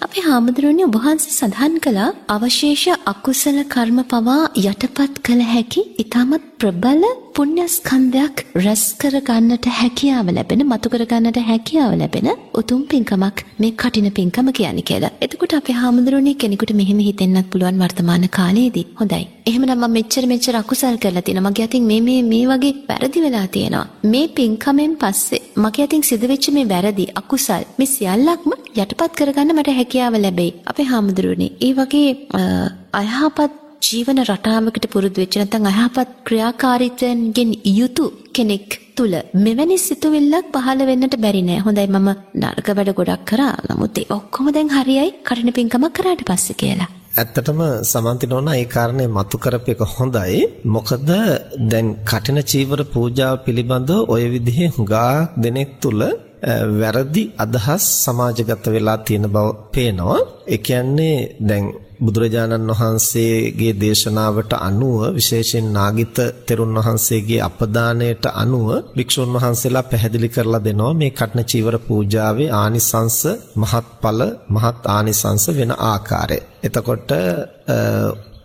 අපේ හාමුදුරුවනේ ඔබ වහන්සේ සඳහන් කළා අවශේෂ අකුසල කර්ම පවා යටපත් කළ හැකි ඊටමත් ප්‍රබල පුණ්‍යස්කන්ධයක් රැස් කර ගන්නට හැකියාව ලැබෙන මතු කර ගන්නට හැකියාව ලැබෙන උතුම් පින්කමක් මේ කටින පින්කම කියන්නේ කියලා. එතකොට අපේ හාමුදුරුවනේ කෙනෙකුට මෙහෙම හිතෙන්නත් පුළුවන් වර්තමාන කාලයේදී. හොඳයි. එහෙමනම් මම මෙච්චර මෙච්චර අකුසල් කරලා තියෙනවා. මගේ අතින් මේ මේ මේ වගේ වැරදි වෙලා තියෙනවා. මේ පින්කමෙන් පස්සේ මගේ අතින් සිදුවෙච්ච මේ වැරදි අකුසල් මේ සියල්ලක්ම යටපත් කරගන්න මට හැකියාව ලැබෙයි. අපේ හාමුදුරුවනේ, ඒ වගේ අයහපත් ජීවන රටාවකට පුරුදු වෙච්ච නැත්නම් අයහපත් ක්‍රියාකාරීත්වයෙන් යුතු කෙනෙක් තුල මෙවැනි සිතුවිල්ලක් පහළ වෙන්නට බැරි නෑ. හොඳයි මම නරක වැඩ ගොඩක් කරා. නමුත් ඒ ඔක්කොම දැන් හරියයි කටින පින්කමක් කරාට පස්සේ කියලා. ඇත්තටම සමන්තිනෝන ඒ කාරණේ මතු කරපේක හොඳයි. මොකද දැන් කටින චීවර පූජාව පිළිබඳව ওই විදිහේ හුඟා දෙනෙක් තුල වැරදි අදහස් සමාජගත වෙලා තියෙන බව පේනවා. ඒ කියන්නේ දැන් බුදුරජාණන් වහන්සේගේ දේශනාවට අනුව විශේෂයෙන් නාගිත තෙරුන් වහන්සේගේ අපදානයට අනුව භික්ෂුන් වහන්සේලා පැහැදිලි කරලා දෙනවා මේ කටන චීවර පූජාවේ ආනිසංස මහත්ඵල මහත් ආනිසංස වෙන ආකාරය. එතකොට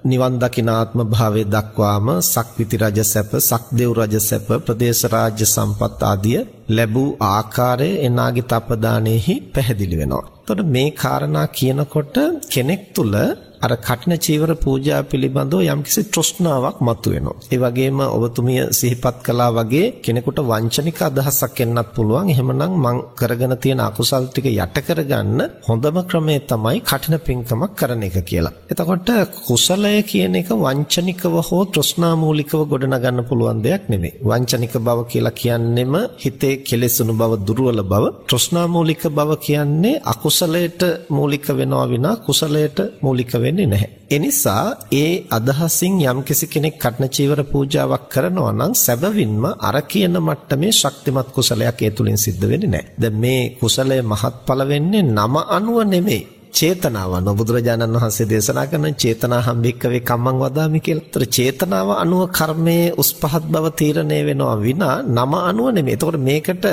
නිවන් දකිනාත්ම භාවයේ දක්වාම සක්විති රජ සැප, සක්දෙව් රජ සැප, ප්‍රදේශ රාජ්‍ය සම්පත් ආදිය ලැබූ ආකාරය එනාගේ තපදානෙහි පැහැදිලි වෙනවා. එතකොට මේ කාරණා කියනකොට කෙනෙක් තුල අර කටින චීවර පූජා පිළිබඳව යම්කිසි තෘෂ්ණාවක් මතුවෙනවා. ඒ වගේම ඔබතුමිය සිහිපත් කළා වගේ කෙනෙකුට වංචනික අදහසක් එන්නත් පුළුවන්. එහෙමනම් මං කරගෙන තියෙන අකුසල් ටික යට කරගන්න හොඳම ක්‍රමය තමයි කටින පින්කමක් කරන එක කියලා. එතකොට කුසලය කියන එක වංචනිකව හෝ තෘෂ්ණාමූලිකව ගොඩනගන්න පුළුවන් දෙයක් නෙමෙයි. වංචනික බව කියලා කියන්නෙම හිතේ කෙලෙසුණු බව, දුර්වල බව. තෘෂ්ණාමූලික බව කියන්නේ අකුසලයට මූලික වෙනවා විනා කුසලයට මූලික වෙන්නේ වෙන්නේ නැහැ. ඒ නිසා ඒ අදහසින් යම්කිසි කෙනෙක් කටන චීවර පූජාවක් කරනවා නම් සැබවින්ම අර කියන මට්ටමේ ශක්තිමත් කුසලයක් ඒ තුලින් සිද්ධ වෙන්නේ නැහැ. දැන් මේ කුසලය මහත්ඵල වෙන්නේ නම අනුව නෙමෙයි. චේතනාව අනුව බුදුරජාණන් වහන්සේ දේශනා කරන චේතනා හම්බෙක්කවේ කම්මං වදාමි කියලා. ඒතර චේතනාව අනුව කර්මයේ උස් පහත් බව තීරණය වෙනවා විනා නම අනුව නෙමෙයි. එතකොට මේකට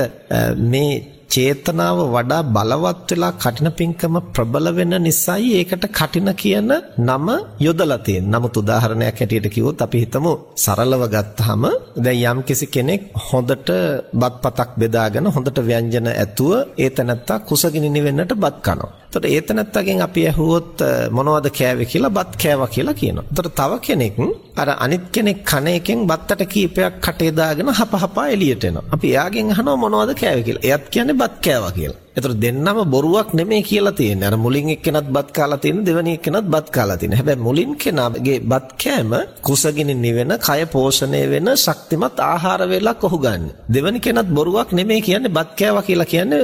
මේ චේතනාව වඩා බලවත් වෙලා කටින පිංකම ප්‍රබල වෙන නිසායි ඒකට කටින කියන නම යොදලා තියෙන්නේ. නමුත් උදාහරණයක් හැටියට කිව්වොත් අපි හිතමු සරලව ගත්තාම දැන් යම්කිසි කෙනෙක් හොඳට බත්පතක් බෙදාගෙන හොඳට ව්‍යංජන ඇතුව ඒ තැනත්තා කුසගිනි නිවෙන්නට බත් කනවා. එතකොට ඒ තැනත්තගෙන් අපි ඇහුවොත් මොනවද කෑවේ කියලා බත් කෑවා කියලා කියනවා. එතකොට තව කෙනෙක් අර අනිත් කෙනෙක් කන එකෙන් බත්තට කීපයක් කටේ දාගෙන හපහපා එළියට එනවා. අපි එයාගෙන් අහනවා මොනවද කෑවේ කියලා. එයත් කියන්නේ බත් කෑවා කියලා. ඒතර දෙන්නම බොරුවක් නෙමෙයි කියලා තියෙන්නේ. අර මුලින් එක්කෙනත් බත් කාලා තියෙන දෙවෙනි එක්කෙනත් බත් කාලා තියෙන. හැබැයි මුලින් කෙනාගේ බත් කෑම කුසගිනි නිවෙන, කය පෝෂණය වෙන ශක්තිමත් ආහාර වේලක් ඔහු ගන්න. දෙවෙනි කෙනත් බොරුවක් නෙමෙයි කියන්නේ බත් කෑවා කියලා කියන්නේ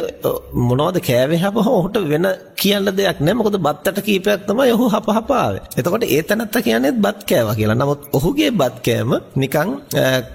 මොනවද කෑවේ හැබම ඔහුට වෙන කියන්න දෙයක් නැහැ. මොකද බත්තට කීපයක් තමයි ඔහු හපහප ආවේ. එතකොට ඒ තැනත්ත කියන්නේ බත් කෑවා කියලා. නමුත් ඔහුගේ බත් කෑම නිකන්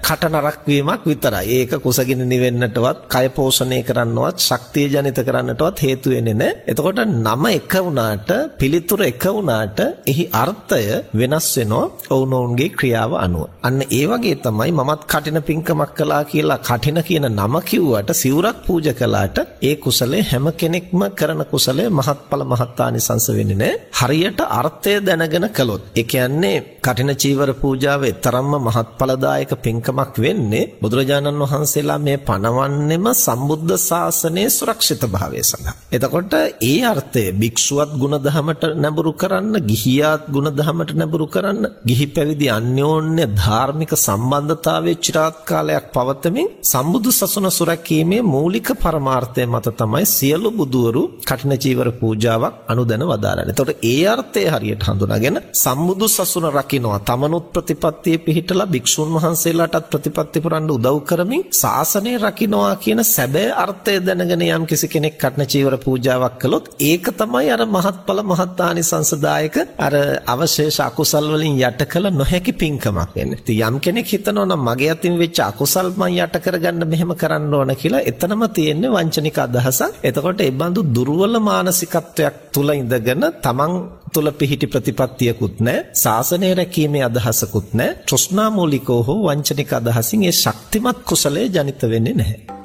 කට නරක් වීමක් විතරයි. ඒක කුසගිනි නිවෙන්නටවත්, කය පෝෂණය කරන්නවත්, ශක්තිය ජනිත කරන්නටවත් හේතු වෙන්නේ නැහැ. එතකොට නම එක වුණාට පිළිතුර එක වුණාට එහි අර්ථය වෙනස් වෙනවා ඔවුනොවුන්ගේ ක්‍රියාව අනුව. අන්න ඒ වගේ තමයි මමත් කටින පිංකමක් කළා කියලා කටින කියන නම කිව්වට සිවුරක් පූජා කළාට ඒ කුසලයේ හැම කෙනෙක්ම කරන කුසලයේ මහත්ඵල මහත්ානිසංස වෙන්නේ නැහැ. හරියට අර්ථය දැනගෙන කළොත්. ඒ කියන්නේ කටින චීවර පූජාව තරම්ම මහත්ඵලදායක පිංකමක් වෙන්නේ බුදුරජාණන් වහන්සේලා මේ පණවන්නෙම සම්බුද්ධ ශාසනයේ සුරක්ෂිත භාවය සඳහා. එතකොට ඒ අර්ථය භික්ෂුවත් ගුණධමයට නැඹුරු කරන්න, ගිහියාත් ගුණධමයට නැඹුරු කරන්න, ගිහි පැවිදි අන්‍යෝන්‍ය ධාර්මික සම්බන්ධතාවයේ চিරාත් කාලයක් පවතමින් සම්බුදු සසුන සුරැකීමේ මූලික පරමාර්ථය මත තමයි සියලු බුදවරු කඨින චීවර පූජාවක් අනුදැන වදාරන්නේ. එතකොට ඒ අර්ථය හරියට හඳුනාගෙන සම්බුදු සසුන රකින්නවා. තමනුත් ප්‍රතිපත්තියේ පිහිටලා භික්ෂුන් වහන්සේලාටත් ප්‍රතිපත්ති පුරන්න උදව් කරමින් ශාසනය රකින්නවා කියන සැබෑ අර්ථය දැනගෙන යම් කිසි කෙනෙක් කටන චීවර පූජාවක් කළොත් ඒක තමයි අර මහත්ඵල මහත්ානිසංසදායක අර අවශේෂ අකුසල් වලින් යට කළ නොහැකි පින්කමක් වෙන්නේ. ඉතින් යම් කෙනෙක් හිතනවා නම් මගේ අතින් වෙච්ච අකුසල් මං යට කරගන්න මෙහෙම කරන්න ඕන කියලා එතනම තියෙන්නේ වංචනික අදහසක්. එතකොට ඒ බඳු දුර්වල මානසිකත්වයක් තුල ඉඳගෙන තමන් තුල පිහිටි ප්‍රතිපත්තියකුත් නැහැ. සාසනය රැකීමේ අදහසකුත් නැහැ. තෘෂ්ණා මූලිකව හෝ වංචනික අදහසින් ඒ ශක්තිමත් කුසලයේ ජනිත වෙන්නේ නැහැ.